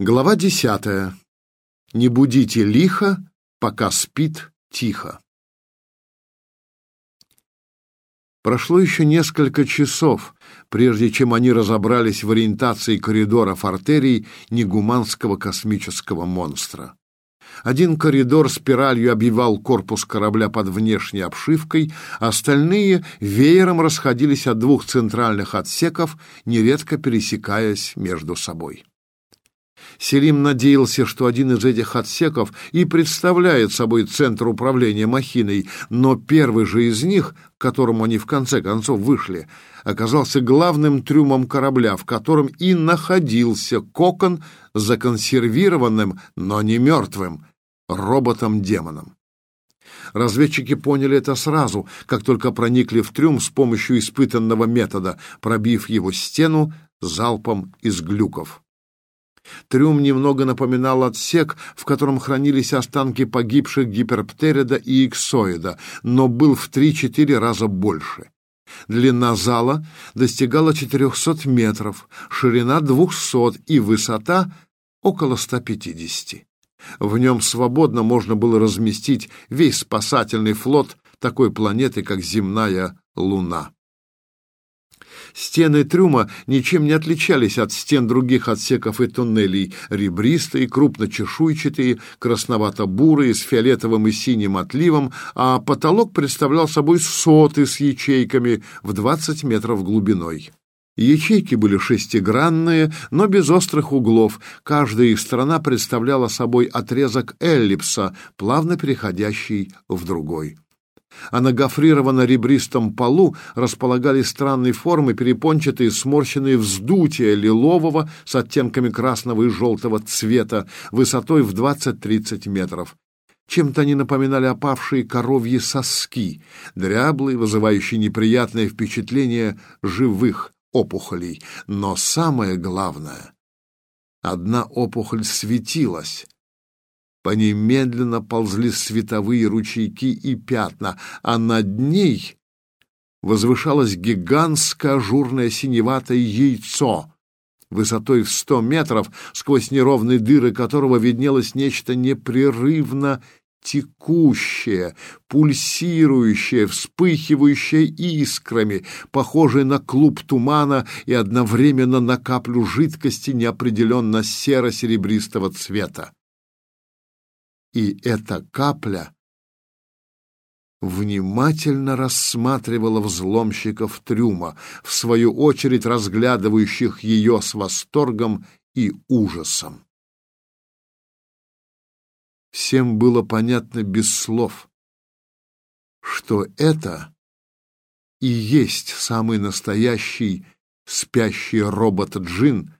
Глава десятая. Не будите лихо, пока спит тихо. Прошло еще несколько часов, прежде чем они разобрались в ориентации коридоров артерий негуманского космического монстра. Один коридор спиралью обвивал корпус корабля под внешней обшивкой, остальные веером расходились от двух центральных отсеков, нередко пересекаясь между собой. Селим надеялся, что один из этих отсеков и представляет собой центр управления махиной, но первый же из них, к которому они в конце концов вышли, оказался главным трюмом корабля, в котором и находился кокон законсервированным, но не мертвым, роботом-демоном. Разведчики поняли это сразу, как только проникли в трюм с помощью испытанного метода, пробив его стену залпом из глюков. Трюм немного напоминал отсек, в котором хранились останки погибших гиперптерида и иксоида, но был в 3-4 раза больше. Длина зала достигала 400 метров, ширина 200 и высота около 150. В нем свободно можно было разместить весь спасательный флот такой планеты, как земная Луна. Стены трюма ничем не отличались от стен других отсеков и туннелей, ребристые, крупночешуйчатые, красновато-бурые, с фиолетовым и синим отливом, а потолок представлял собой соты с ячейками в 20 метров глубиной. Ячейки были шестигранные, но без острых углов. Каждая их сторона представляла собой отрезок эллипса, плавно переходящий в другой а на гофрированно-ребристом полу располагались странной формы перепончатые сморщенные вздутия лилового с оттенками красного и желтого цвета, высотой в 20-30 метров. Чем-то они напоминали опавшие коровьи соски, дряблые, вызывающие неприятное впечатление живых опухолей. Но самое главное — одна опухоль светилась, по ней медленно ползли световые ручейки и пятна, а над ней возвышалось гигантское ажурное синеватое яйцо, высотой в сто метров, сквозь неровные дыры которого виднелось нечто непрерывно текущее, пульсирующее, вспыхивающее искрами, похожее на клуб тумана и одновременно на каплю жидкости неопределенно серо-серебристого цвета. И эта капля внимательно рассматривала взломщиков трюма, в свою очередь разглядывающих ее с восторгом и ужасом. Всем было понятно без слов, что это и есть самый настоящий спящий робот-джин,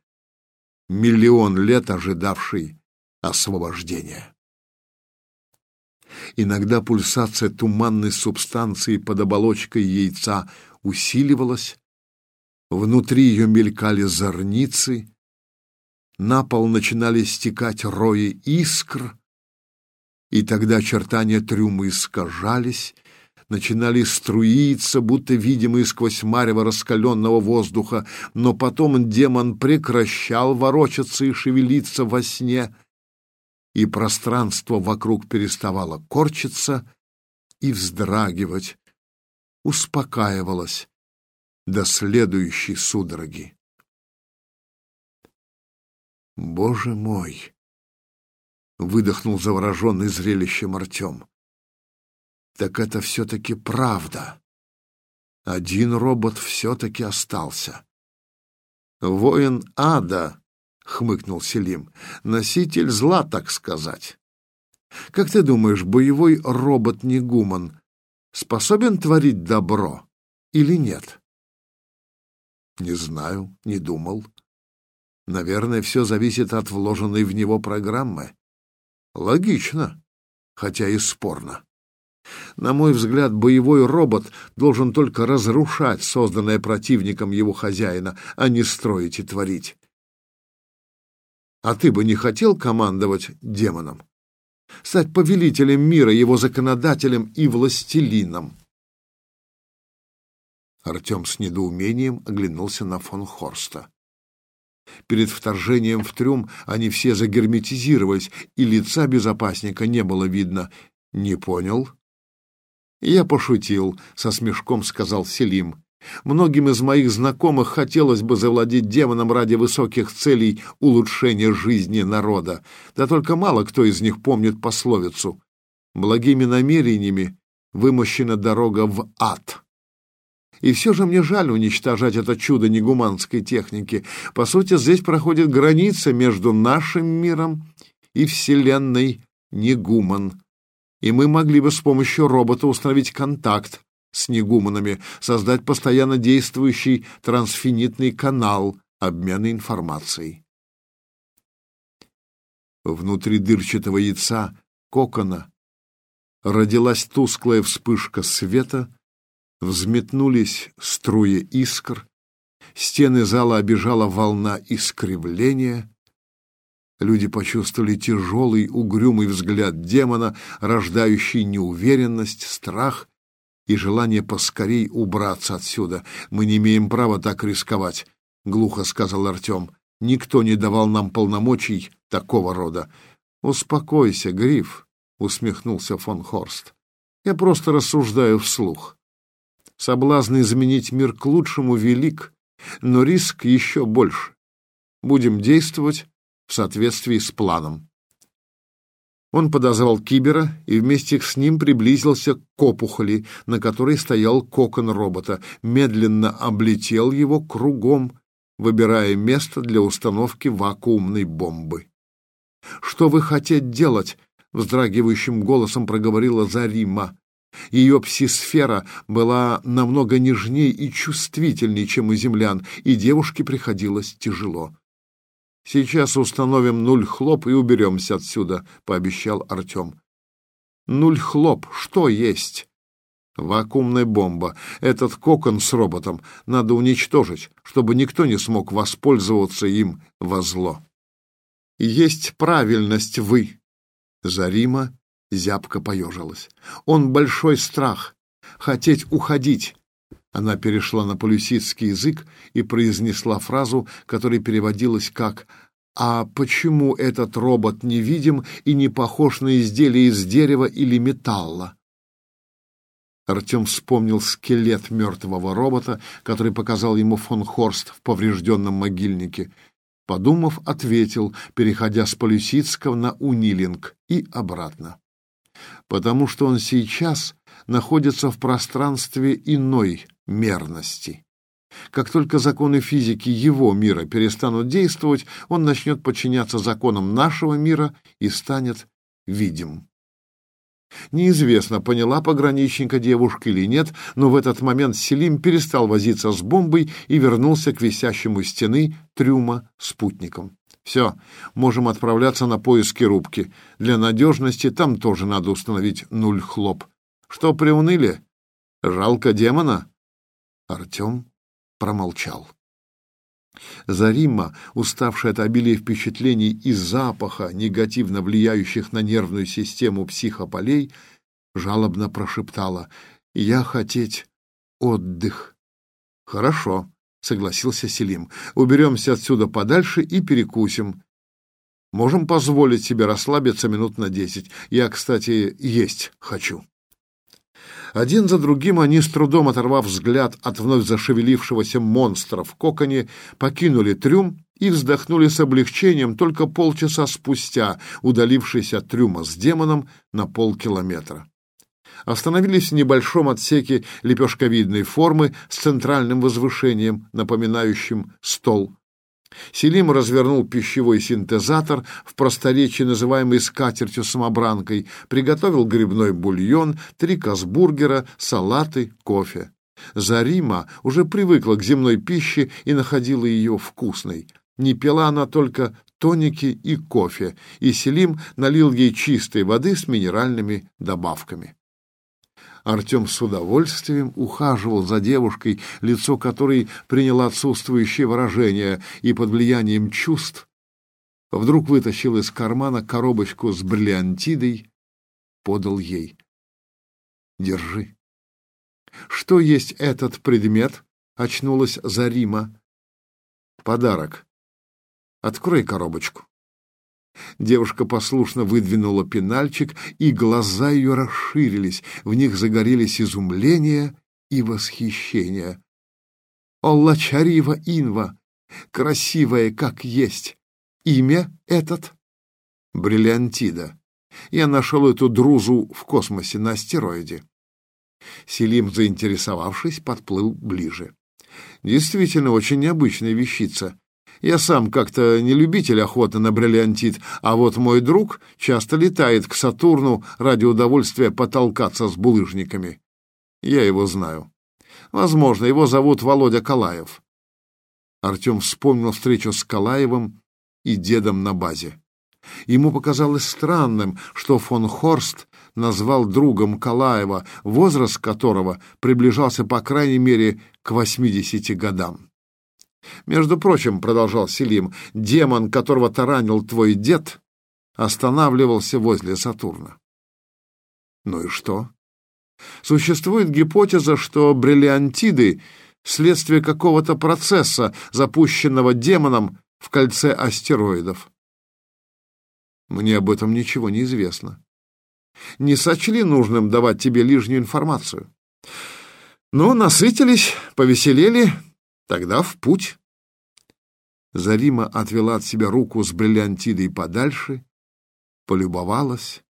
миллион лет ожидавший освобождения. Иногда пульсация туманной субстанции под оболочкой яйца усиливалась, внутри ее мелькали зорницы, на пол начинали стекать рои искр, и тогда очертания трюма искажались, начинали струиться, будто видимые сквозь марево раскаленного воздуха, но потом демон прекращал ворочаться и шевелиться во сне — и пространство вокруг переставало корчиться и вздрагивать, успокаивалось до следующей судороги. «Боже мой!» — выдохнул завороженный зрелищем Артем. «Так это все-таки правда. Один робот все-таки остался. Воин ада хмыкнул Селим. Носитель зла, так сказать. Как ты думаешь, боевой робот-негуман способен творить добро или нет? Не знаю, не думал. Наверное, все зависит от вложенной в него программы. Логично, хотя и спорно. На мой взгляд, боевой робот должен только разрушать созданное противником его хозяина, а не строить и творить. А ты бы не хотел командовать демоном? Стать повелителем мира, его законодателем и властелином? Артем с недоумением оглянулся на фон Хорста. Перед вторжением в трюм они все загерметизировались, и лица безопасника не было видно. «Не понял?» «Я пошутил», — со смешком сказал Селим. «Многим из моих знакомых хотелось бы завладеть демоном ради высоких целей улучшения жизни народа. Да только мало кто из них помнит пословицу. Благими намерениями вымощена дорога в ад». И все же мне жаль уничтожать это чудо негуманской техники. По сути, здесь проходит граница между нашим миром и Вселенной Негуман. И мы могли бы с помощью робота установить контакт с негуманами, создать постоянно действующий трансфинитный канал обмена информацией. Внутри дырчатого яйца кокона родилась тусклая вспышка света — взметнулись струи искр, стены зала обижала волна искривления. Люди почувствовали тяжелый, угрюмый взгляд демона, рождающий неуверенность, страх и желание поскорей убраться отсюда. «Мы не имеем права так рисковать», — глухо сказал Артем. «Никто не давал нам полномочий такого рода». «Успокойся, Гриф», — усмехнулся фон Хорст. «Я просто рассуждаю вслух. Соблазн изменить мир к лучшему велик, но риск еще больше. Будем действовать в соответствии с планом. Он подозвал Кибера и вместе с ним приблизился к опухоли, на которой стоял кокон робота, медленно облетел его кругом, выбирая место для установки вакуумной бомбы. «Что вы хотите делать?» — вздрагивающим голосом проговорила Зарима. Ее псисфера была намного нежнее и чувствительнее, чем у землян, и девушке приходилось тяжело. «Сейчас установим нуль хлоп и уберемся отсюда», — пообещал Артем. «Нуль хлоп, что есть?» «Вакуумная бомба. Этот кокон с роботом надо уничтожить, чтобы никто не смог воспользоваться им во зло». «Есть правильность вы», — Зарима Зябко поежилась. Он большой страх. Хотеть уходить. Она перешла на полюсидский язык и произнесла фразу, которая переводилась как «А почему этот робот невидим и не похож на изделие из дерева или металла?» Артем вспомнил скелет мертвого робота, который показал ему фон Хорст в поврежденном могильнике. Подумав, ответил, переходя с полюсидского на унилинг и обратно потому что он сейчас находится в пространстве иной мерности. Как только законы физики его мира перестанут действовать, он начнет подчиняться законам нашего мира и станет видим. Неизвестно, поняла пограничника девушка или нет, но в этот момент Селим перестал возиться с бомбой и вернулся к висящему стены трюма спутником. Все, можем отправляться на поиски рубки. Для надежности там тоже надо установить нуль хлоп. Что приуныли? Жалко демона? Артем промолчал. Зарима, уставшая от обилия впечатлений и запаха, негативно влияющих на нервную систему психополей, жалобно прошептала «Я хотеть отдых». «Хорошо», — согласился Селим. «Уберемся отсюда подальше и перекусим. Можем позволить себе расслабиться минут на десять. Я, кстати, есть хочу». Один за другим они, с трудом оторвав взгляд от вновь зашевелившегося монстра в коконе, покинули трюм и вздохнули с облегчением только полчаса спустя, удалившись от трюма с демоном на полкилометра остановились в небольшом отсеке лепешковидной формы с центральным возвышением, напоминающим стол. Селим развернул пищевой синтезатор в просторечии, называемый скатертью-самобранкой, приготовил грибной бульон, три касбургера, салаты, кофе. Зарима уже привыкла к земной пище и находила ее вкусной. Не пила она только тоники и кофе, и Селим налил ей чистой воды с минеральными добавками. Артем с удовольствием ухаживал за девушкой, лицо которой приняло отсутствующее выражение, и под влиянием чувств вдруг вытащил из кармана коробочку с бриллиантидой, подал ей. «Держи». «Что есть этот предмет?» — очнулась Зарима. «Подарок. Открой коробочку. Девушка послушно выдвинула пенальчик, и глаза ее расширились, в них загорелись изумление и восхищение. «Олла Чарива Инва! Красивая, как есть! Имя этот?» «Бриллиантида. Я нашел эту друзу в космосе на астероиде». Селим, заинтересовавшись, подплыл ближе. «Действительно, очень необычная вещица. Я сам как-то не любитель охоты на бриллиантит, а вот мой друг часто летает к Сатурну ради удовольствия потолкаться с булыжниками. Я его знаю. Возможно, его зовут Володя Калаев. Артем вспомнил встречу с Калаевым и дедом на базе. Ему показалось странным, что фон Хорст назвал другом Калаева, возраст которого приближался по крайней мере к 80 годам. Между прочим, продолжал Селим, демон, которого таранил твой дед, останавливался возле Сатурна. Ну и что? Существует гипотеза, что бриллиантиды — следствие какого-то процесса, запущенного демоном в кольце астероидов. Мне об этом ничего не известно. Не сочли нужным давать тебе лишнюю информацию. Ну, насытились, повеселели, Тогда в путь. Зарима отвела от себя руку с бриллиантидой подальше, полюбовалась,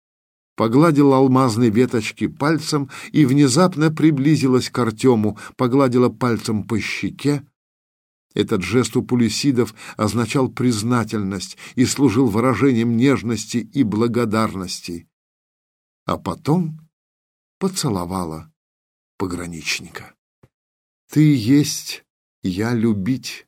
погладила алмазные веточки пальцем и внезапно приблизилась к Артему, погладила пальцем по щеке. Этот жест у пулисидов означал признательность и служил выражением нежности и благодарности. А потом поцеловала пограничника. «Ты есть я любить.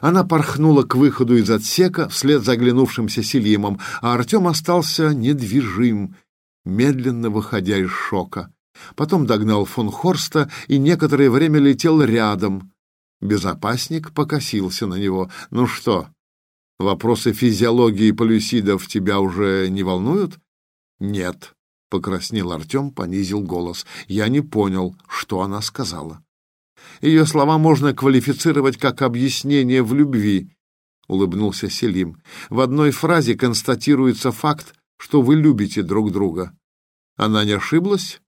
Она порхнула к выходу из отсека вслед за оглянувшимся Селимом, а Артем остался недвижим, медленно выходя из шока. Потом догнал фон Хорста и некоторое время летел рядом. Безопасник покосился на него. «Ну что, вопросы физиологии полюсидов тебя уже не волнуют?» «Нет», — покраснел Артем, понизил голос. «Я не понял, что она сказала». Ее слова можно квалифицировать как объяснение в любви, — улыбнулся Селим. В одной фразе констатируется факт, что вы любите друг друга. Она не ошиблась?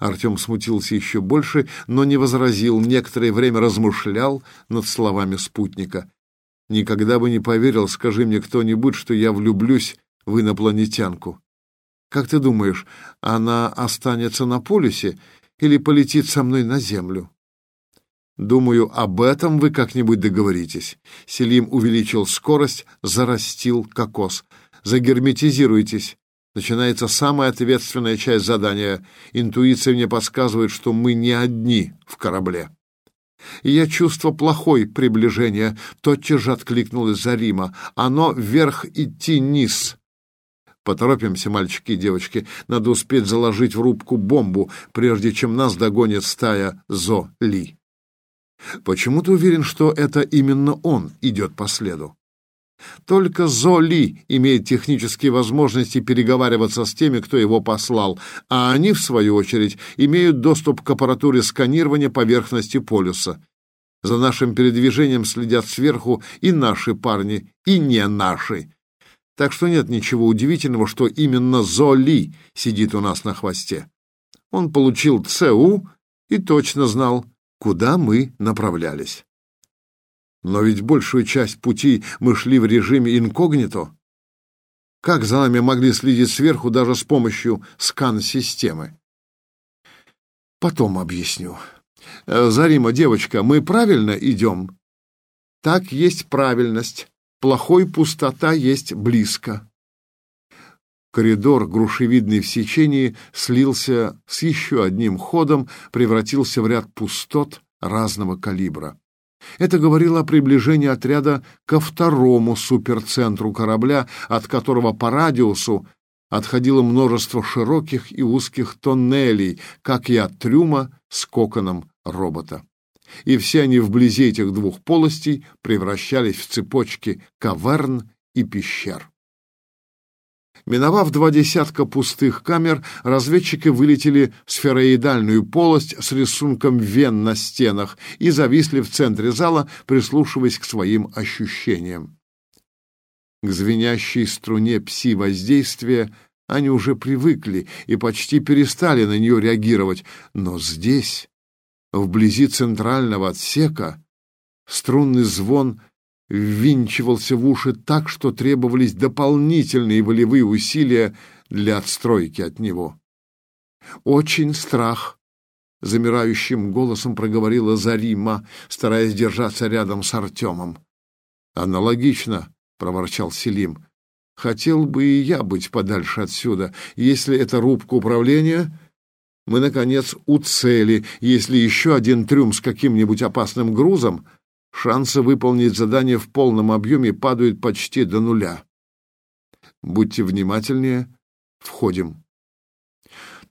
Артем смутился еще больше, но не возразил, некоторое время размышлял над словами спутника. «Никогда бы не поверил, скажи мне кто-нибудь, что я влюблюсь в инопланетянку. Как ты думаешь, она останется на полюсе или полетит со мной на землю. Думаю, об этом вы как-нибудь договоритесь. Селим увеличил скорость, зарастил кокос. Загерметизируйтесь. Начинается самая ответственная часть задания. Интуиция мне подсказывает, что мы не одни в корабле. И я чувство плохой приближения. Тотчас же откликнулась Зарима. Оно вверх идти низ. Поторопимся, мальчики и девочки. Надо успеть заложить в рубку бомбу, прежде чем нас догонит стая Зо-Ли. Почему ты уверен, что это именно он идет по следу? Только Золи имеет технические возможности переговариваться с теми, кто его послал, а они, в свою очередь, имеют доступ к аппаратуре сканирования поверхности полюса. За нашим передвижением следят сверху и наши парни, и не наши. Так что нет ничего удивительного, что именно Золи сидит у нас на хвосте. Он получил ЦУ и точно знал, куда мы направлялись. Но ведь большую часть пути мы шли в режиме инкогнито. Как за нами могли следить сверху даже с помощью скан-системы? Потом объясню. Э, Зарима, девочка, мы правильно идем? Так есть правильность плохой пустота есть близко. Коридор, грушевидный в сечении, слился с еще одним ходом, превратился в ряд пустот разного калибра. Это говорило о приближении отряда ко второму суперцентру корабля, от которого по радиусу отходило множество широких и узких тоннелей, как и от трюма с коконом робота и все они вблизи этих двух полостей превращались в цепочки каверн и пещер. Миновав два десятка пустых камер, разведчики вылетели в сфероидальную полость с рисунком вен на стенах и зависли в центре зала, прислушиваясь к своим ощущениям. К звенящей струне пси-воздействия они уже привыкли и почти перестали на нее реагировать, но здесь, вблизи центрального отсека, струнный звон — ввинчивался в уши так, что требовались дополнительные волевые усилия для отстройки от него. «Очень страх», — замирающим голосом проговорила Зарима, стараясь держаться рядом с Артемом. «Аналогично», — проворчал Селим. «Хотел бы и я быть подальше отсюда. Если это рубка управления, мы, наконец, у цели. Если еще один трюм с каким-нибудь опасным грузом, шансы выполнить задание в полном объеме падают почти до нуля. Будьте внимательнее. Входим.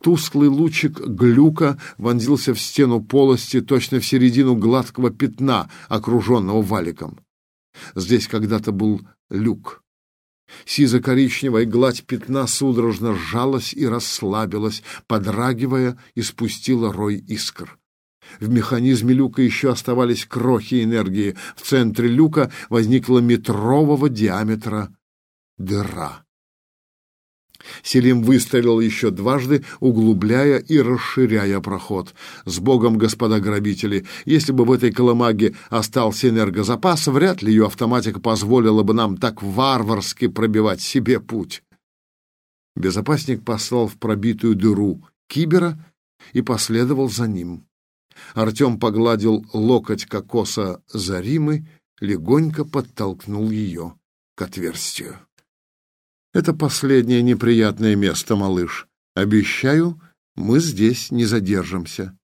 Тусклый лучик глюка вонзился в стену полости точно в середину гладкого пятна, окруженного валиком. Здесь когда-то был люк. Сизо-коричневая гладь пятна судорожно сжалась и расслабилась, подрагивая, и спустила рой искр. В механизме люка еще оставались крохи энергии. В центре люка возникла метрового диаметра дыра. Селим выстрелил еще дважды, углубляя и расширяя проход. С Богом, господа грабители! Если бы в этой колымаге остался энергозапас, вряд ли ее автоматика позволила бы нам так варварски пробивать себе путь. Безопасник послал в пробитую дыру кибера и последовал за ним. Артем погладил локоть кокоса Заримы, легонько подтолкнул ее к отверстию. «Это последнее неприятное место, малыш. Обещаю, мы здесь не задержимся».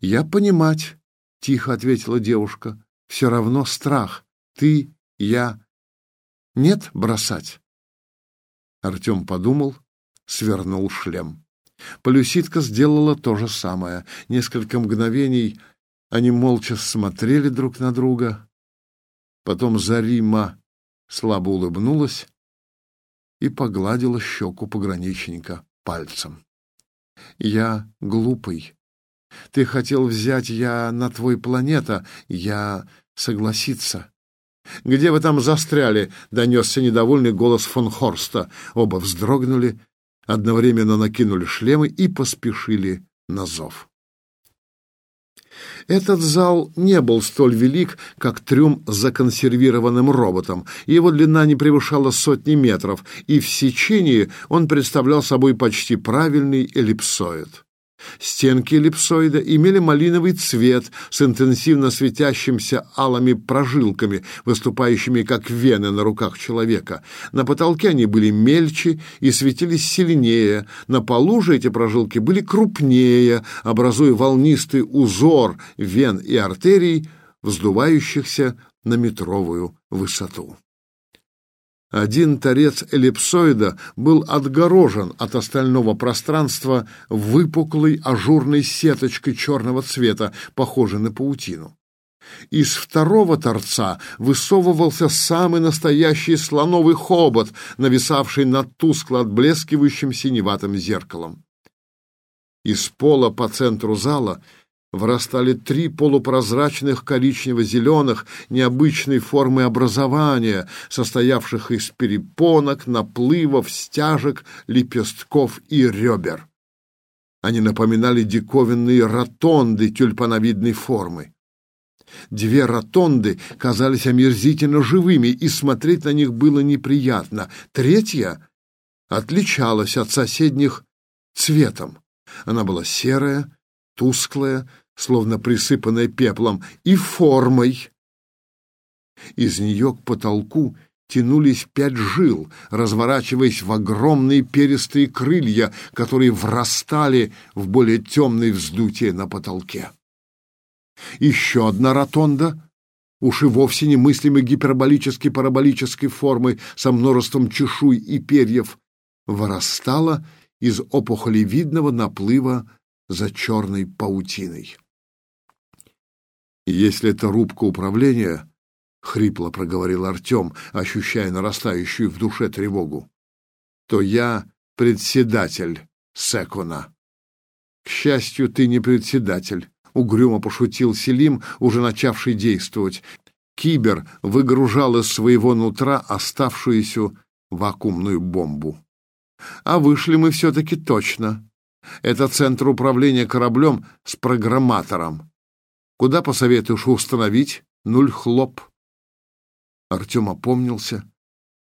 «Я понимать», — тихо ответила девушка. «Все равно страх. Ты, я. Нет бросать». Артем подумал, свернул шлем. Полюситка сделала то же самое. Несколько мгновений они молча смотрели друг на друга. Потом Зарима слабо улыбнулась и погладила щеку пограничника пальцем. «Я глупый. Ты хотел взять я на твой планета, я согласиться». «Где вы там застряли?» — донесся недовольный голос фон Хорста. Оба вздрогнули одновременно накинули шлемы и поспешили на зов. Этот зал не был столь велик, как трюм с законсервированным роботом. Его длина не превышала сотни метров, и в сечении он представлял собой почти правильный эллипсоид. Стенки эллипсоида имели малиновый цвет с интенсивно светящимся алыми прожилками, выступающими как вены на руках человека. На потолке они были мельче и светились сильнее, на полу же эти прожилки были крупнее, образуя волнистый узор вен и артерий, вздувающихся на метровую высоту. Один торец эллипсоида был отгорожен от остального пространства выпуклой ажурной сеточкой черного цвета, похожей на паутину. Из второго торца высовывался самый настоящий слоновый хобот, нависавший над тускло отблескивающим синеватым зеркалом. Из пола по центру зала — вырастали три полупрозрачных коричнево-зеленых необычной формы образования, состоявших из перепонок, наплывов, стяжек, лепестков и ребер. Они напоминали диковинные ротонды тюльпановидной формы. Две ротонды казались омерзительно живыми, и смотреть на них было неприятно. Третья отличалась от соседних цветом. Она была серая, тусклая, словно присыпанная пеплом, и формой. Из нее к потолку тянулись пять жил, разворачиваясь в огромные перистые крылья, которые врастали в более темные вздутия на потолке. Еще одна ротонда, уж и вовсе немыслимой гиперболической параболической формы со множеством чешуй и перьев, вырастала из опухолевидного наплыва за черной паутиной. «Если это рубка управления», — хрипло проговорил Артем, ощущая нарастающую в душе тревогу, то я председатель Секуна. К счастью, ты не председатель, угрюмо пошутил Селим, уже начавший действовать. Кибер выгружал из своего нутра оставшуюся вакуумную бомбу. А вышли мы все-таки точно. Это центр управления кораблем с программатором. Куда посоветуешь установить? Нуль хлоп. Артем опомнился,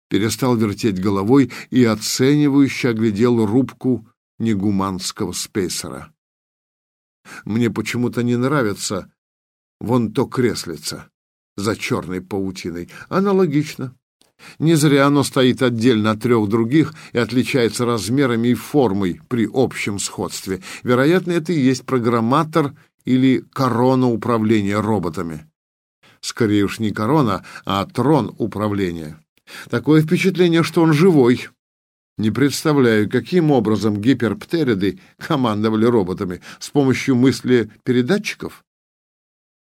перестал вертеть головой и оценивающе оглядел рубку негуманского спейсера. Мне почему-то не нравится вон то креслица за черной паутиной. Аналогично. Не зря оно стоит отдельно от трех других и отличается размерами и формой при общем сходстве. Вероятно, это и есть программатор или корона управления роботами. Скорее уж не корона, а трон управления. Такое впечатление, что он живой. Не представляю, каким образом гиперптериды командовали роботами. С помощью мысли передатчиков?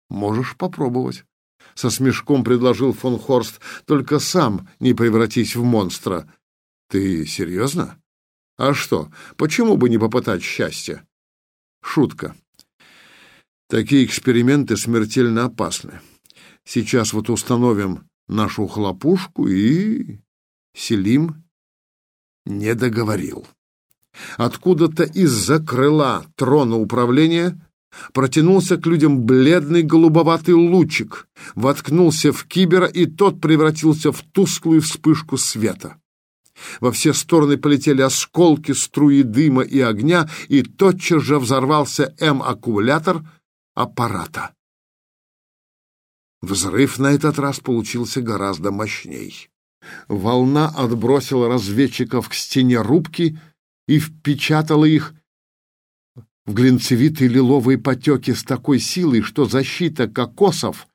Можешь попробовать. Со смешком предложил фон Хорст. Только сам не превратись в монстра. Ты серьезно? А что, почему бы не попытать счастья? Шутка. Такие эксперименты смертельно опасны. Сейчас вот установим нашу хлопушку и... Селим не договорил. Откуда-то из-за крыла трона управления протянулся к людям бледный голубоватый лучик, воткнулся в кибера, и тот превратился в тусклую вспышку света. Во все стороны полетели осколки, струи дыма и огня, и тотчас же взорвался М-аккумулятор аппарата. Взрыв на этот раз получился гораздо мощней. Волна отбросила разведчиков к стене рубки и впечатала их в глинцевитые лиловые потеки с такой силой, что защита кокосов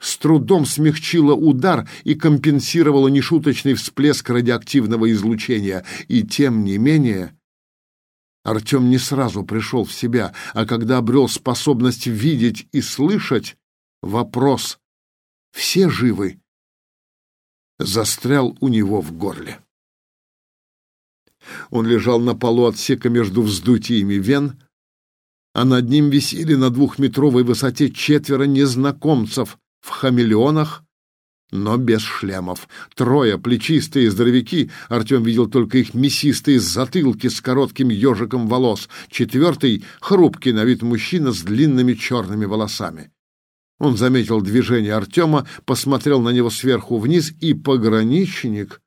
с трудом смягчила удар и компенсировала нешуточный всплеск радиоактивного излучения. И тем не менее... Артем не сразу пришел в себя, а когда обрел способность видеть и слышать, вопрос «Все живы?» застрял у него в горле. Он лежал на полу отсека между вздутиями вен, а над ним висели на двухметровой высоте четверо незнакомцев в хамелеонах, но без шлемов. Трое, плечистые здоровяки, Артем видел только их мясистые затылки с коротким ежиком волос. Четвертый — хрупкий на вид мужчина с длинными черными волосами. Он заметил движение Артема, посмотрел на него сверху вниз, и пограничник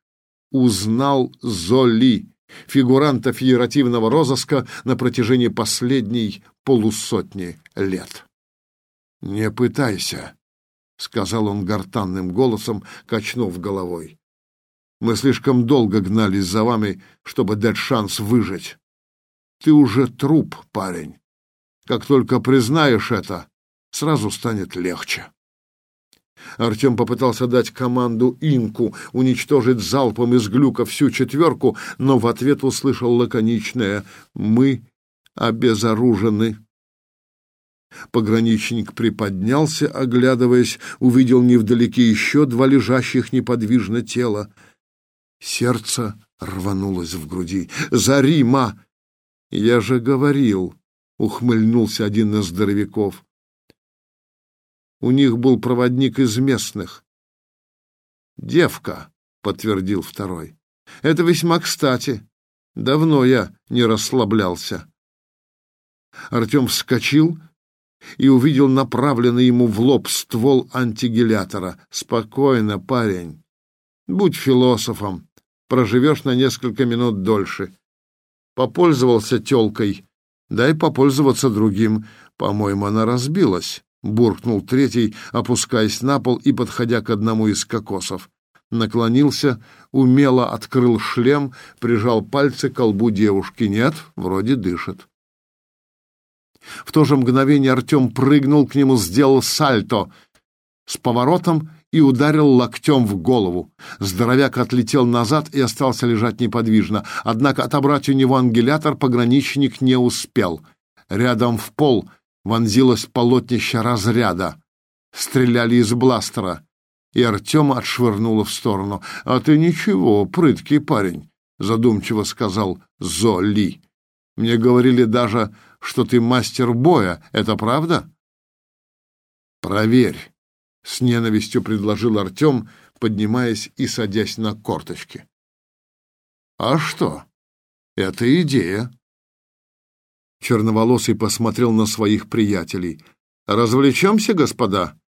узнал Золи, фигуранта федеративного розыска на протяжении последней полусотни лет. «Не пытайся», — сказал он гортанным голосом, качнув головой. «Мы слишком долго гнались за вами, чтобы дать шанс выжить. Ты уже труп, парень. Как только признаешь это, сразу станет легче. Артем попытался дать команду Инку уничтожить залпом из глюка всю четверку, но в ответ услышал лаконичное «Мы обезоружены». Пограничник приподнялся, оглядываясь, увидел невдалеке еще два лежащих неподвижно тела. Сердце рванулось в груди. «Зарима!» «Я же говорил!» — ухмыльнулся один из здоровяков. У них был проводник из местных. «Девка», — подтвердил второй. «Это весьма кстати. Давно я не расслаблялся». Артем вскочил и увидел направленный ему в лоб ствол антигелятора. «Спокойно, парень. Будь философом. Проживешь на несколько минут дольше. Попользовался тёлкой. Дай попользоваться другим. По-моему, она разбилась» буркнул третий, опускаясь на пол и подходя к одному из кокосов. Наклонился, умело открыл шлем, прижал пальцы к колбу девушки. Нет, вроде дышит. В то же мгновение Артем прыгнул к нему, сделал сальто с поворотом и ударил локтем в голову. Здоровяк отлетел назад и остался лежать неподвижно. Однако отобрать у него ангелятор пограничник не успел. Рядом в пол вонзилось полотнище разряда. Стреляли из бластера, и Артема отшвырнуло в сторону. «А ты ничего, прыткий парень. задумчиво сказал Золи. Мне говорили даже, что ты мастер боя. Это правда? Проверь, с ненавистью предложил Артем, поднимаясь и садясь на корточки. А что? Это идея. Черноволосый посмотрел на своих приятелей. Развлечемся, господа?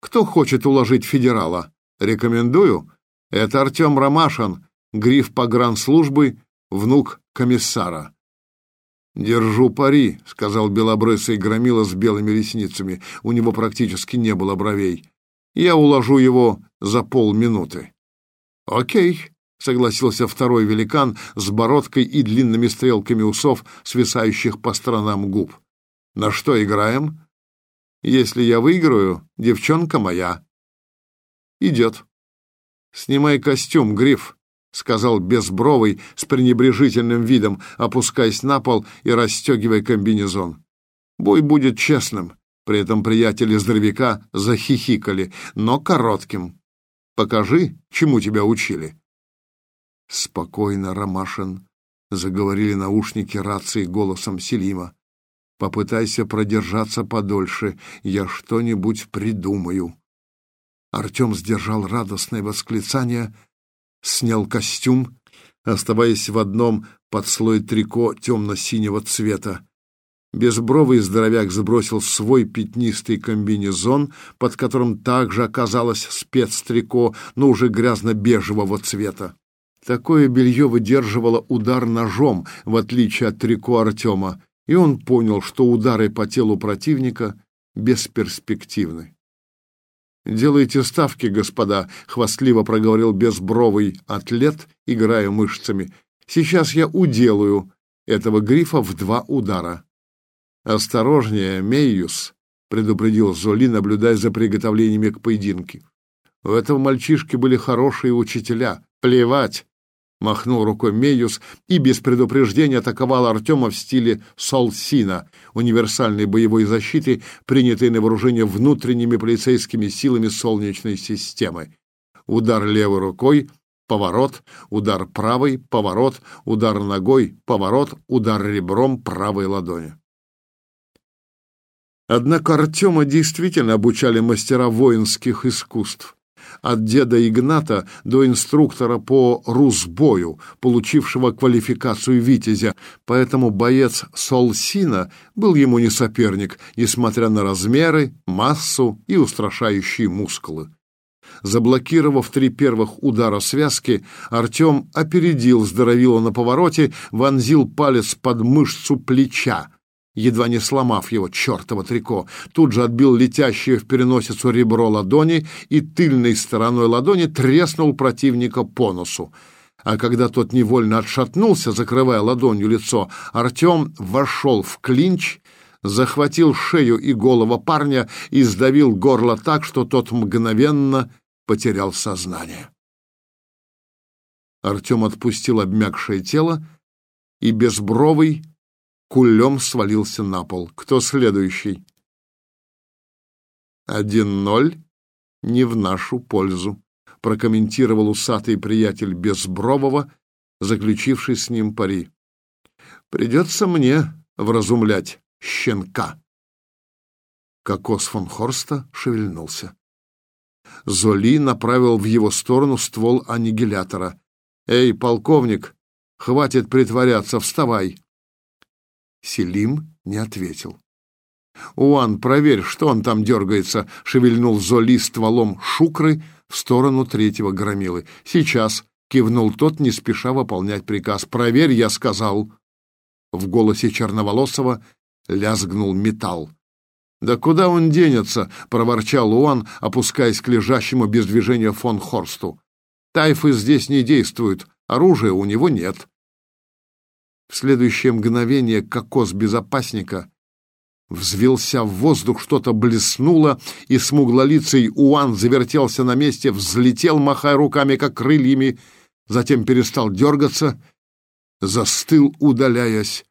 Кто хочет уложить федерала? Рекомендую. Это Артем Ромашин, гриф погранслужбы, внук комиссара. «Держу пари», — сказал белобрысый громила с белыми ресницами. У него практически не было бровей. «Я уложу его за полминуты». «Окей», — согласился второй великан с бородкой и длинными стрелками усов, свисающих по сторонам губ. «На что играем?» «Если я выиграю, девчонка моя». «Идет». «Снимай костюм, Гриф», — сказал Безбровый с пренебрежительным видом, опускаясь на пол и расстегивая комбинезон. «Бой будет честным». При этом приятели здоровяка захихикали, но коротким. «Покажи, чему тебя учили». «Спокойно, Ромашин», — заговорили наушники рации голосом Селима. «Попытайся продержаться подольше, я что-нибудь придумаю». Артем сдержал радостное восклицание — снял костюм, оставаясь в одном под слой трико темно-синего цвета. Безбровый здоровяк сбросил свой пятнистый комбинезон, под которым также оказалось спецтрико, но уже грязно-бежевого цвета. Такое белье выдерживало удар ножом, в отличие от трико Артема, и он понял, что удары по телу противника бесперспективны. «Делайте ставки, господа», — хвастливо проговорил безбровый атлет, играя мышцами. «Сейчас я уделаю этого грифа в два удара». «Осторожнее, Мейюс», — предупредил Золи, наблюдая за приготовлениями к поединке. «У этого мальчишки были хорошие учителя. Плевать, Махнул рукой Мейюс и без предупреждения атаковал Артема в стиле Солсина, универсальной боевой защиты, принятой на вооружение внутренними полицейскими силами Солнечной системы. Удар левой рукой, поворот, удар правой, поворот, удар ногой, поворот, удар ребром правой ладони. Однако Артема действительно обучали мастера воинских искусств от деда Игната до инструктора по русбою, получившего квалификацию витязя, поэтому боец Солсина был ему не соперник, несмотря на размеры, массу и устрашающие мускулы. Заблокировав три первых удара связки, Артем опередил здоровило на повороте, вонзил палец под мышцу плеча, едва не сломав его чертово трико, тут же отбил летящее в переносицу ребро ладони и тыльной стороной ладони треснул противника по носу. А когда тот невольно отшатнулся, закрывая ладонью лицо, Артем вошел в клинч, захватил шею и голову парня и сдавил горло так, что тот мгновенно потерял сознание. Артем отпустил обмякшее тело, и безбровый кулем свалился на пол. Кто следующий? «Один ноль не в нашу пользу», — прокомментировал усатый приятель Безбрового, заключивший с ним пари. «Придется мне вразумлять щенка». Кокос фон Хорста шевельнулся. Золи направил в его сторону ствол аннигилятора. «Эй, полковник, хватит притворяться, вставай!» Селим не ответил. «Уан, проверь, что он там дергается», — шевельнул Золи стволом шукры в сторону третьего громилы. «Сейчас», — кивнул тот, не спеша выполнять приказ. «Проверь», — я сказал. В голосе Черноволосова лязгнул металл. «Да куда он денется?» — проворчал Уан, опускаясь к лежащему без движения фон Хорсту. «Тайфы здесь не действуют, оружия у него нет. В следующее мгновение кокос безопасника взвелся в воздух, что-то блеснуло, и смуглолицый Уан завертелся на месте, взлетел, махая руками, как крыльями, затем перестал дергаться, застыл, удаляясь.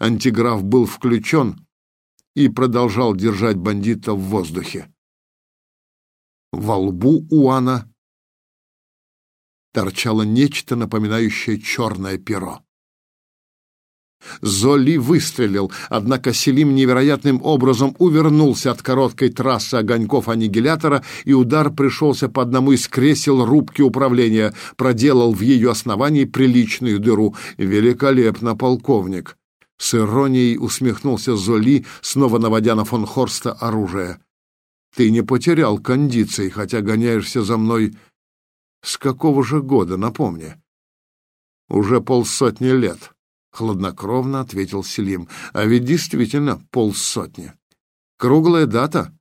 Антиграф был включен и продолжал держать бандита в воздухе. Во лбу Уана торчало нечто, напоминающее черное перо. Золи выстрелил, однако Селим невероятным образом увернулся от короткой трассы огоньков аннигилятора, и удар пришелся по одному из кресел рубки управления, проделал в ее основании приличную дыру. «Великолепно, полковник!» С иронией усмехнулся Золи, снова наводя на фон Хорста оружие. «Ты не потерял кондиции, хотя гоняешься за мной с какого же года, напомни?» «Уже полсотни лет». — хладнокровно ответил Селим. «А ведь действительно полсотни. Круглая дата.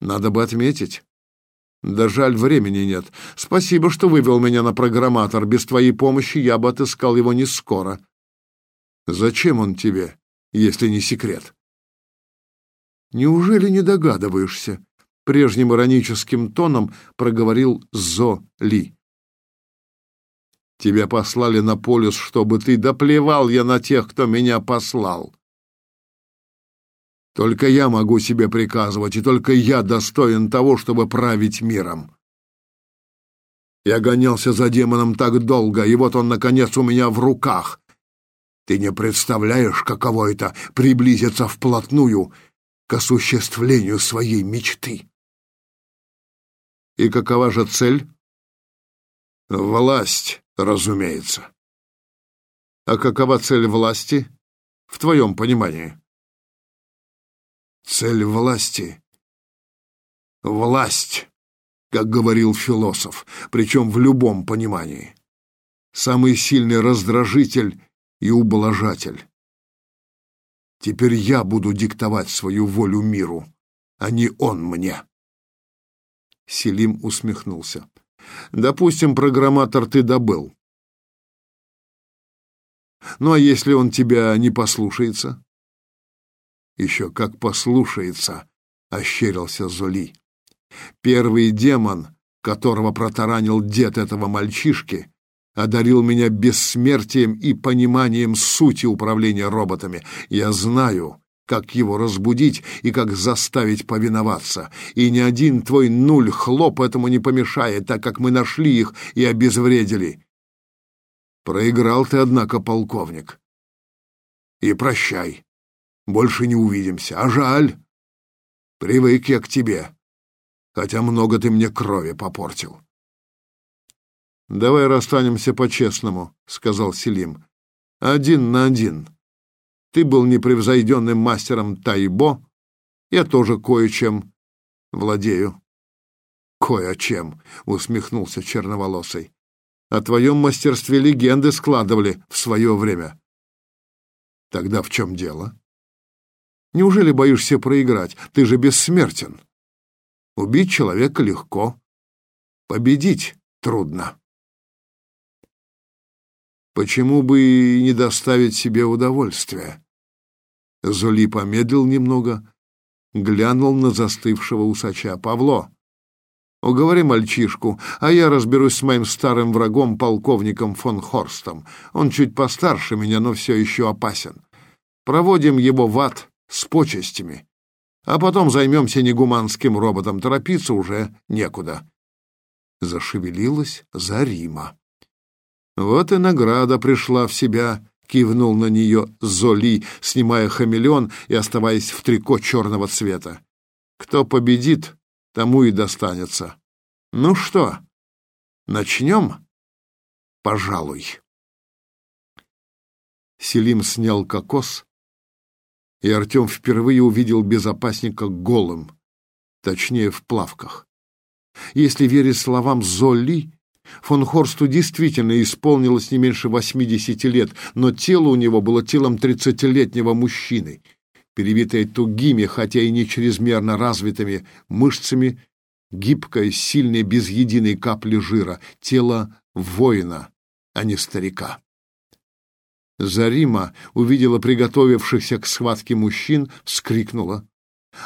Надо бы отметить. Да жаль, времени нет. Спасибо, что вывел меня на программатор. Без твоей помощи я бы отыскал его не скоро. Зачем он тебе, если не секрет?» «Неужели не догадываешься?» — прежним ироническим тоном проговорил Зо Ли. Тебя послали на полюс, чтобы ты доплевал я на тех, кто меня послал. Только я могу себе приказывать, и только я достоин того, чтобы править миром. Я гонялся за демоном так долго, и вот он, наконец, у меня в руках. Ты не представляешь, каково это — приблизиться вплотную к осуществлению своей мечты. И какова же цель? Власть разумеется. А какова цель власти в твоем понимании? Цель власти — власть, как говорил философ, причем в любом понимании. Самый сильный раздражитель и ублажатель. Теперь я буду диктовать свою волю миру, а не он мне. Селим усмехнулся. Допустим, программатор ты добыл. Ну а если он тебя не послушается? Еще как послушается, ощерился Золи. Первый демон, которого протаранил дед этого мальчишки, одарил меня бессмертием и пониманием сути управления роботами. Я знаю, как его разбудить и как заставить повиноваться. И ни один твой нуль хлоп этому не помешает, так как мы нашли их и обезвредили. Проиграл ты, однако, полковник. И прощай. Больше не увидимся. А жаль. Привык я к тебе, хотя много ты мне крови попортил. «Давай расстанемся по-честному», — сказал Селим. «Один на один». Ты был непревзойденным мастером тайбо, я тоже кое-чем владею. Кое-чем, усмехнулся черноволосый. О твоем мастерстве легенды складывали в свое время. Тогда в чем дело? Неужели боишься проиграть? Ты же бессмертен. Убить человека легко. Победить трудно. Почему бы и не доставить себе удовольствие? Золи помедлил немного, глянул на застывшего усача. «Павло, уговори мальчишку, а я разберусь с моим старым врагом, полковником фон Хорстом. Он чуть постарше меня, но все еще опасен. Проводим его в ад с почестями, а потом займемся негуманским роботом. Торопиться уже некуда». Зашевелилась Зарима. Вот и награда пришла в себя кивнул на нее Золи, снимая хамелеон и оставаясь в трико черного цвета. Кто победит, тому и достанется. Ну что, начнем? Пожалуй. Селим снял кокос, и Артем впервые увидел безопасника голым, точнее, в плавках. Если верить словам Золи, Фон Хорсту действительно исполнилось не меньше 80 лет, но тело у него было телом 30-летнего мужчины, перевитое тугими, хотя и не чрезмерно развитыми мышцами, гибкое, сильное, без единой капли жира, тело воина, а не старика. Зарима увидела приготовившихся к схватке мужчин, вскрикнула.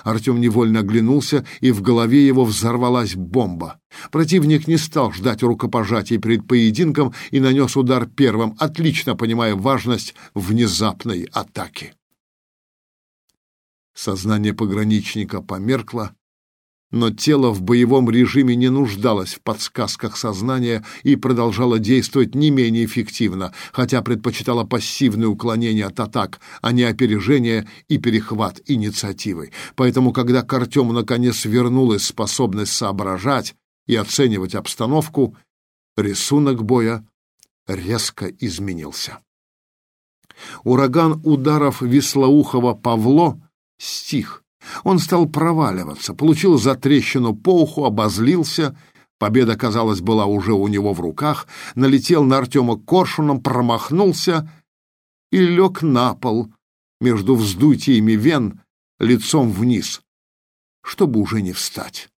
Артем невольно оглянулся, и в голове его взорвалась бомба. Противник не стал ждать рукопожатий перед поединком и нанес удар первым, отлично понимая важность внезапной атаки. Сознание пограничника померкло, но тело в боевом режиме не нуждалось в подсказках сознания и продолжало действовать не менее эффективно, хотя предпочитало пассивное уклонение от атак, а не опережение и перехват инициативы. Поэтому, когда к Артему наконец вернулась способность соображать и оценивать обстановку, рисунок боя резко изменился. Ураган ударов Веслоухова Павло стих, он стал проваливаться, получил затрещину по уху, обозлился. Победа, казалось, была уже у него в руках. Налетел на Артема коршуном, промахнулся и лег на пол между вздутиями вен лицом вниз, чтобы уже не встать.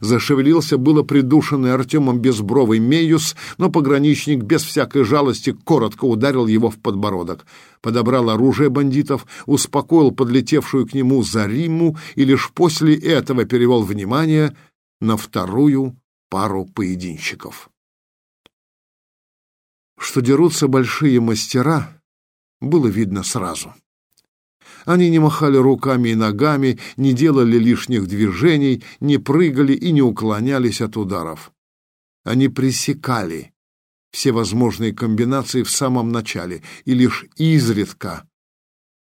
Зашевелился было придушенный Артемом безбровый Меюс, но пограничник без всякой жалости коротко ударил его в подбородок. Подобрал оружие бандитов, успокоил подлетевшую к нему Зариму и лишь после этого перевел внимание на вторую пару поединщиков. Что дерутся большие мастера, было видно сразу. Они не махали руками и ногами, не делали лишних движений, не прыгали и не уклонялись от ударов. Они пресекали все возможные комбинации в самом начале и лишь изредка,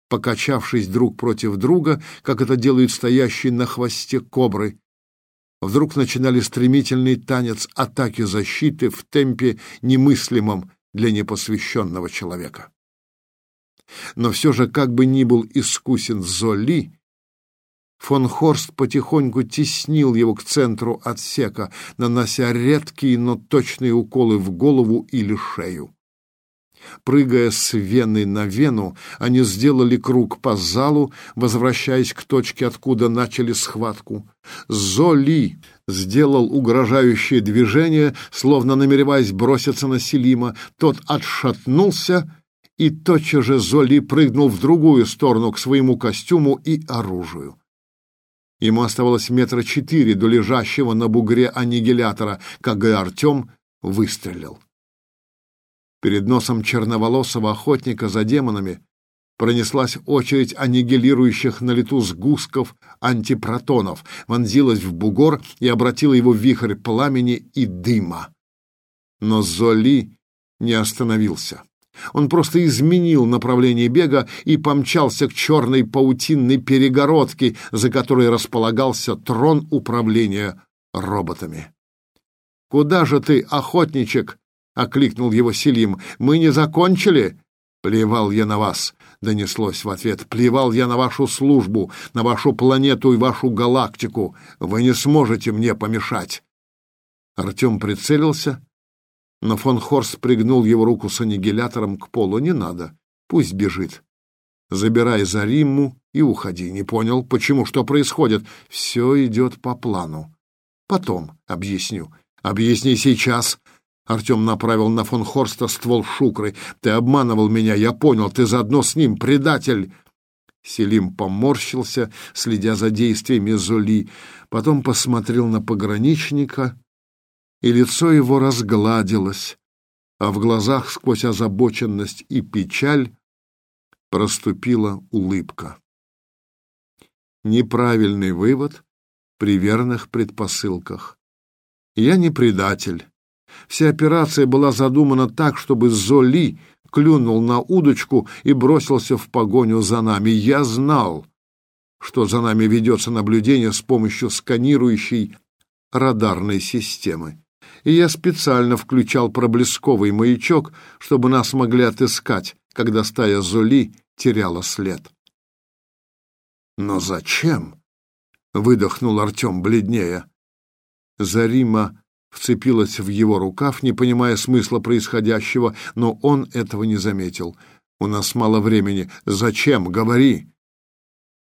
покачавшись друг против друга, как это делают стоящие на хвосте кобры, вдруг начинали стремительный танец атаки-защиты в темпе немыслимом для непосвященного человека. Но все же, как бы ни был искусен Золи, фон Хорст потихоньку теснил его к центру отсека, нанося редкие, но точные уколы в голову или шею. Прыгая с вены на вену, они сделали круг по залу, возвращаясь к точке, откуда начали схватку. Золи сделал угрожающее движение, словно намереваясь броситься на Селима. Тот отшатнулся и тотчас же Золи прыгнул в другую сторону к своему костюму и оружию. Ему оставалось метра четыре до лежащего на бугре аннигилятора, когда Артем выстрелил. Перед носом черноволосого охотника за демонами пронеслась очередь аннигилирующих на лету сгустков антипротонов, вонзилась в бугор и обратила его в вихрь пламени и дыма. Но Золи не остановился. Он просто изменил направление бега и помчался к черной паутинной перегородке, за которой располагался трон управления роботами. «Куда же ты, охотничек?» — окликнул его Селим. «Мы не закончили?» «Плевал я на вас», — донеслось в ответ. «Плевал я на вашу службу, на вашу планету и вашу галактику. Вы не сможете мне помешать». Артем прицелился но фон Хорст пригнул его руку с аннигилятором к полу. «Не надо. Пусть бежит. Забирай за Римму и уходи. Не понял, почему, что происходит? Все идет по плану. Потом объясню. Объясни сейчас». Артем направил на фон Хорста ствол шукры. «Ты обманывал меня, я понял. Ты заодно с ним, предатель!» Селим поморщился, следя за действиями Золи, потом посмотрел на пограничника и лицо его разгладилось, а в глазах сквозь озабоченность и печаль проступила улыбка. Неправильный вывод при верных предпосылках. Я не предатель. Вся операция была задумана так, чтобы Золи клюнул на удочку и бросился в погоню за нами. Я знал, что за нами ведется наблюдение с помощью сканирующей радарной системы и я специально включал проблесковый маячок, чтобы нас могли отыскать, когда стая Золи теряла след. «Но зачем?» — выдохнул Артем бледнее. Зарима вцепилась в его рукав, не понимая смысла происходящего, но он этого не заметил. «У нас мало времени. Зачем? Говори!»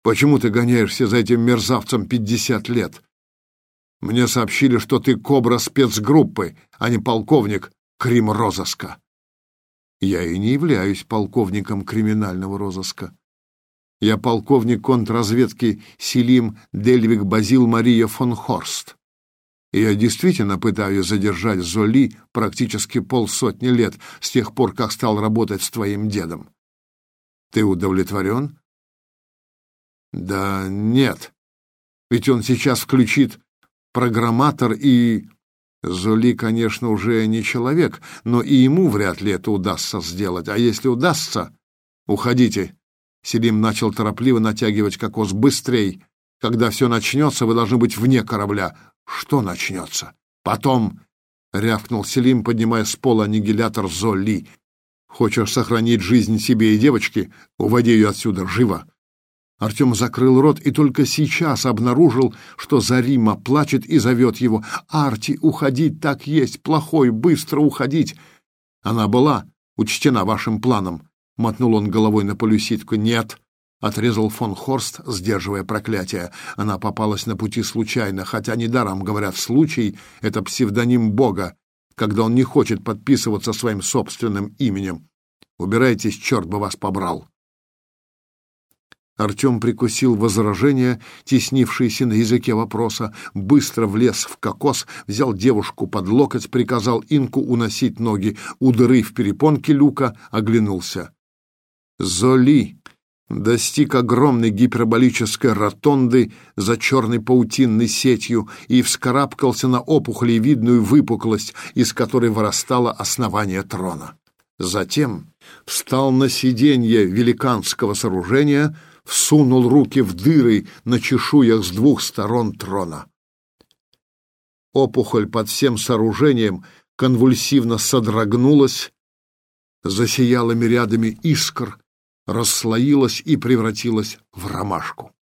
«Почему ты гоняешься за этим мерзавцем пятьдесят лет? Мне сообщили, что ты кобра спецгруппы, а не полковник крим-розыска. Я и не являюсь полковником криминального розыска. Я полковник контрразведки Селим Дельвик Базил Мария фон Хорст. И я действительно пытаюсь задержать Золи практически полсотни лет с тех пор, как стал работать с твоим дедом. Ты удовлетворен? Да нет. Ведь он сейчас включит программатор и... Золи, конечно, уже не человек, но и ему вряд ли это удастся сделать. А если удастся... Уходите. Селим начал торопливо натягивать кокос. Быстрей. Когда все начнется, вы должны быть вне корабля. Что начнется? Потом... Рявкнул Селим, поднимая с пола аннигилятор Золи. Хочешь сохранить жизнь себе и девочке? Уводи ее отсюда, живо!» Артем закрыл рот и только сейчас обнаружил, что Зарима плачет и зовет его. «Арти, уходить так есть, плохой, быстро уходить!» «Она была учтена вашим планом», — мотнул он головой на полюситку. «Нет», — отрезал фон Хорст, сдерживая проклятие. «Она попалась на пути случайно, хотя недаром, говорят, случай — это псевдоним Бога, когда он не хочет подписываться своим собственным именем. Убирайтесь, черт бы вас побрал!» Артем прикусил возражение, теснившееся на языке вопроса, быстро влез в кокос, взял девушку под локоть, приказал инку уносить ноги у дыры в перепонке люка, оглянулся. Золи достиг огромной гиперболической ротонды за черной паутинной сетью и вскарабкался на опухолевидную выпуклость, из которой вырастало основание трона. Затем встал на сиденье великанского сооружения, всунул руки в дыры на чешуях с двух сторон трона. Опухоль под всем сооружением конвульсивно содрогнулась, засияла мириадами искр, расслоилась и превратилась в ромашку.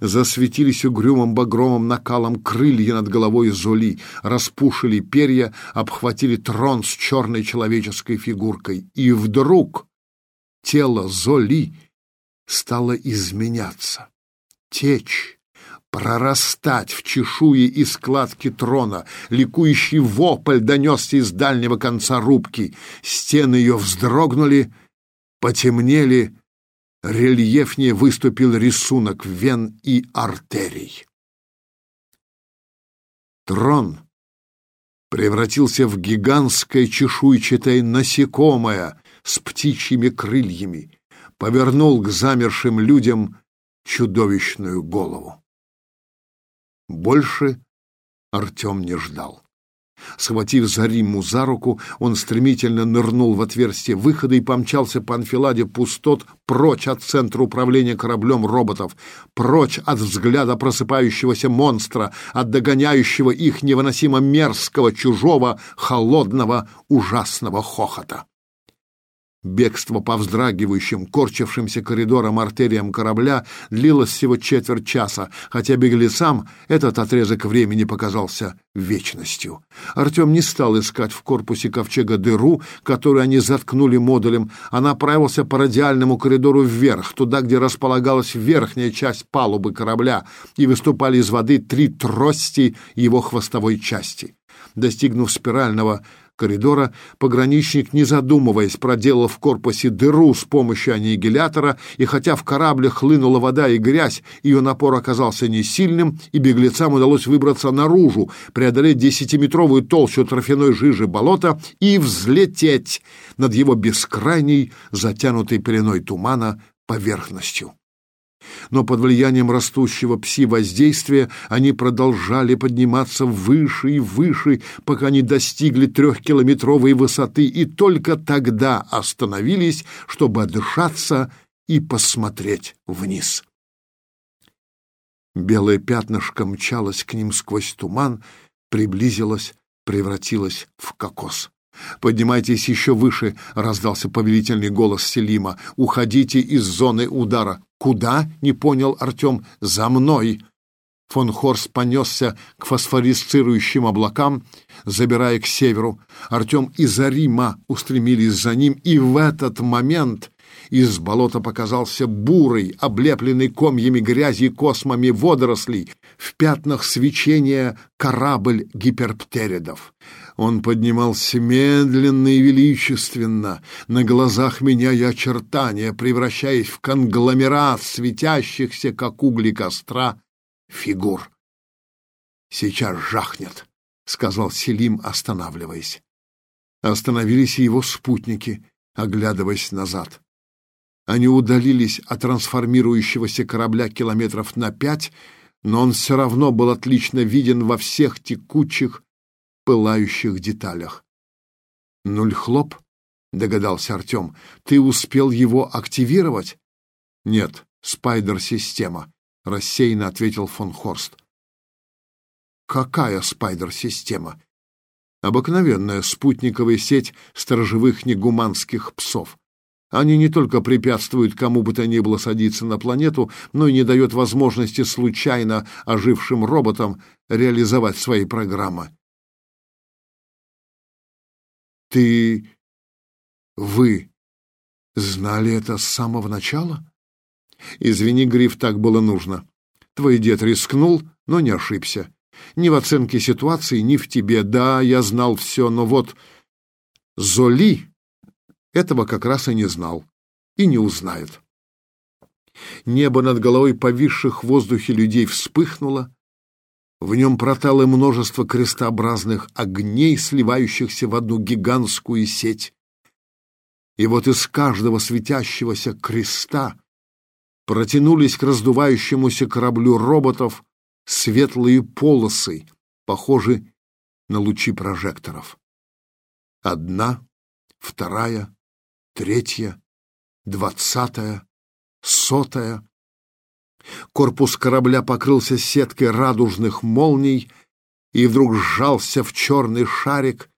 Засветились угрюмым багровым накалом крылья над головой Золи, распушили перья, обхватили трон с черной человеческой фигуркой. И вдруг тело Золи стало изменяться, течь, прорастать в чешуи и складки трона. Ликующий вопль донесся из дальнего конца рубки. Стены ее вздрогнули, потемнели, рельефнее выступил рисунок вен и артерий. Трон превратился в гигантское чешуйчатое насекомое с птичьими крыльями, повернул к замершим людям чудовищную голову. Больше Артем не ждал. Схватив Зариму за руку, он стремительно нырнул в отверстие выхода и помчался по анфиладе пустот прочь от центра управления кораблем роботов, прочь от взгляда просыпающегося монстра, от догоняющего их невыносимо мерзкого, чужого, холодного, ужасного хохота. Бегство по вздрагивающим, корчившимся коридорам артериям корабля длилось всего четверть часа, хотя беглецам этот отрезок времени показался вечностью. Артем не стал искать в корпусе ковчега дыру, которую они заткнули модулем, а направился по радиальному коридору вверх, туда, где располагалась верхняя часть палубы корабля, и выступали из воды три трости его хвостовой части. Достигнув спирального коридора, пограничник, не задумываясь, проделал в корпусе дыру с помощью аннигилятора, и хотя в корабле хлынула вода и грязь, ее напор оказался не сильным, и беглецам удалось выбраться наружу, преодолеть десятиметровую толщу трофяной жижи болота и взлететь над его бескрайней, затянутой пеленой тумана, поверхностью но под влиянием растущего пси-воздействия они продолжали подниматься выше и выше, пока не достигли трехкилометровой высоты, и только тогда остановились, чтобы отдышаться и посмотреть вниз. Белое пятнышко мчалось к ним сквозь туман, приблизилось, превратилось в кокос. «Поднимайтесь еще выше!» — раздался повелительный голос Селима. «Уходите из зоны удара!» «Куда?» — не понял Артем. «За мной!» Фон Хорс понесся к фосфорисцирующим облакам, забирая к северу. Артем и Зарима устремились за ним, и в этот момент из болота показался бурый, облепленный комьями грязи и космами водорослей, в пятнах свечения корабль гиперптеридов. Он поднимался медленно и величественно, на глазах меняя очертания, превращаясь в конгломерат светящихся, как угли костра, фигур. «Сейчас жахнет», — сказал Селим, останавливаясь. Остановились его спутники, оглядываясь назад. Они удалились от трансформирующегося корабля километров на пять, но он все равно был отлично виден во всех текучих, пылающих деталях. «Нуль хлоп?» — догадался Артем. «Ты успел его активировать?» «Нет, спайдер-система», — рассеянно ответил фон Хорст. «Какая спайдер-система?» «Обыкновенная спутниковая сеть сторожевых негуманских псов. Они не только препятствуют кому бы то ни было садиться на планету, но и не дают возможности случайно ожившим роботам реализовать свои программы. Ты... вы знали это с самого начала? Извини, Гриф, так было нужно. Твой дед рискнул, но не ошибся. Ни в оценке ситуации, ни в тебе. Да, я знал все, но вот... Золи этого как раз и не знал. И не узнает. Небо над головой повисших в воздухе людей вспыхнуло. В нем протало множество крестообразных огней, сливающихся в одну гигантскую сеть. И вот из каждого светящегося креста протянулись к раздувающемуся кораблю роботов светлые полосы, похожие на лучи прожекторов. Одна, вторая, третья, двадцатая, сотая. Корпус корабля покрылся сеткой радужных молний и вдруг сжался в черный шарик,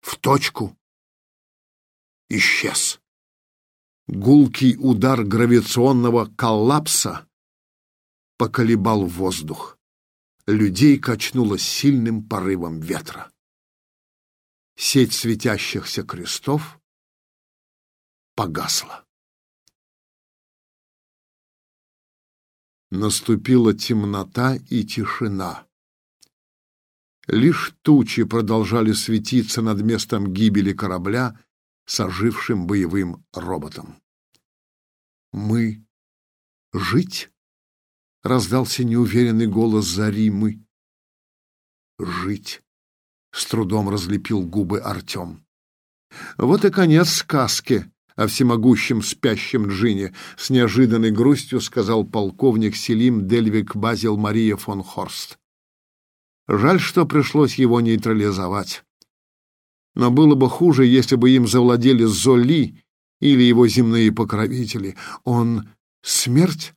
в точку. Исчез. Гулкий удар гравитационного коллапса поколебал воздух. Людей качнуло сильным порывом ветра. Сеть светящихся крестов погасла. Наступила темнота и тишина. Лишь тучи продолжали светиться над местом гибели корабля с ожившим боевым роботом. «Мы жить?» — раздался неуверенный голос Заримы. «Жить!» — с трудом разлепил губы Артем. «Вот и конец сказки!» О всемогущем спящем джине, с неожиданной грустью сказал полковник Селим Дельвик Базил Мария фон Хорст. Жаль, что пришлось его нейтрализовать. Но было бы хуже, если бы им завладели Золи или его земные покровители. Он смерть?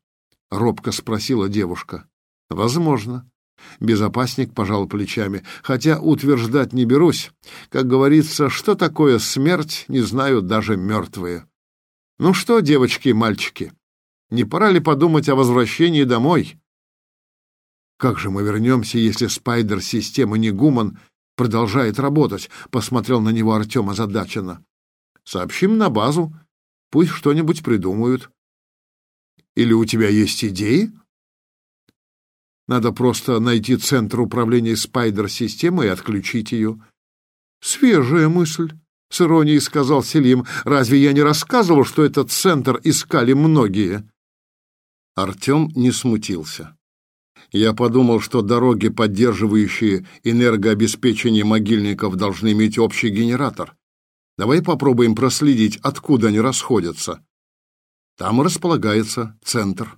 — робко спросила девушка. «Возможно. Безопасник пожал плечами. Хотя утверждать не берусь. Как говорится, что такое смерть, не знают даже мертвые. Ну что, девочки и мальчики, не пора ли подумать о возвращении домой? Как же мы вернемся, если спайдер-система Негуман продолжает работать? Посмотрел на него Артем озадаченно. Сообщим на базу. Пусть что-нибудь придумают. Или у тебя есть идеи? Надо просто найти центр управления спайдер-системой и отключить ее. Свежая мысль, — с иронией сказал Селим. Разве я не рассказывал, что этот центр искали многие? Артем не смутился. Я подумал, что дороги, поддерживающие энергообеспечение могильников, должны иметь общий генератор. Давай попробуем проследить, откуда они расходятся. Там располагается центр.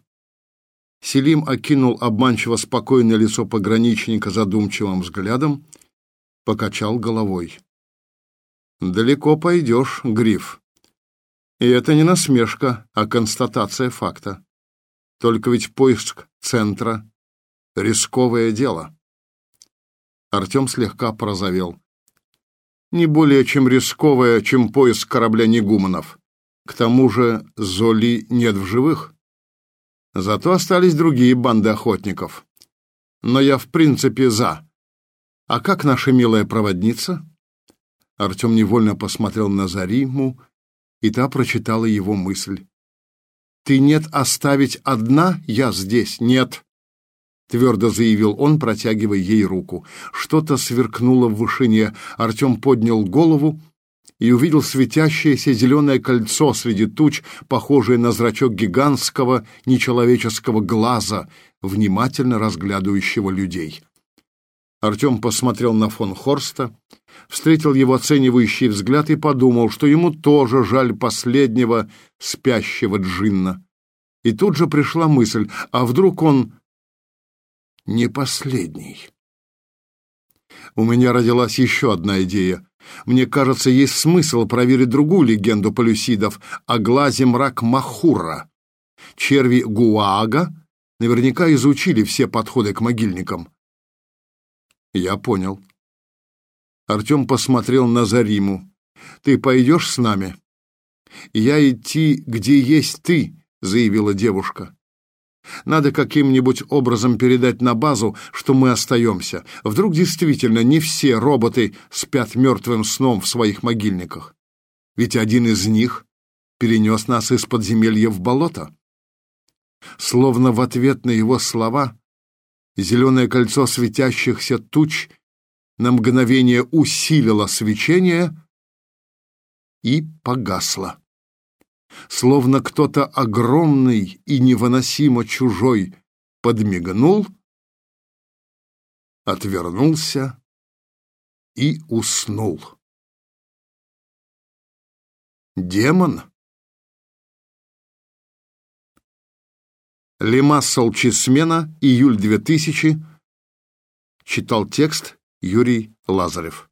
Селим окинул обманчиво спокойное лицо пограничника задумчивым взглядом, покачал головой. «Далеко пойдешь, Гриф. И это не насмешка, а констатация факта. Только ведь поиск центра — рисковое дело». Артем слегка порозовел. «Не более чем рисковое, чем поиск корабля Негуманов. К тому же Золи нет в живых». Зато остались другие банды охотников. Но я в принципе за. А как наша милая проводница? Артем невольно посмотрел на Зариму, и та прочитала его мысль. «Ты нет оставить одна? Я здесь. Нет!» Твердо заявил он, протягивая ей руку. Что-то сверкнуло в вышине. Артем поднял голову и увидел светящееся зеленое кольцо среди туч, похожее на зрачок гигантского нечеловеческого глаза, внимательно разглядывающего людей. Артем посмотрел на фон Хорста, встретил его оценивающий взгляд и подумал, что ему тоже жаль последнего спящего джинна. И тут же пришла мысль, а вдруг он не последний. У меня родилась еще одна идея. Мне кажется, есть смысл проверить другую легенду полюсидов о глазе мрак Махура. Черви Гуага наверняка изучили все подходы к могильникам. Я понял. Артем посмотрел на Зариму. «Ты пойдешь с нами?» «Я идти, где есть ты», — заявила девушка. Надо каким-нибудь образом передать на базу, что мы остаемся. Вдруг действительно не все роботы спят мертвым сном в своих могильниках. Ведь один из них перенес нас из подземелья в болото. Словно в ответ на его слова зеленое кольцо светящихся туч на мгновение усилило свечение и погасло словно кто-то огромный и невыносимо чужой подмигнул, отвернулся и уснул. Демон? Лимассол Чесмена, июль 2000. Читал текст Юрий Лазарев.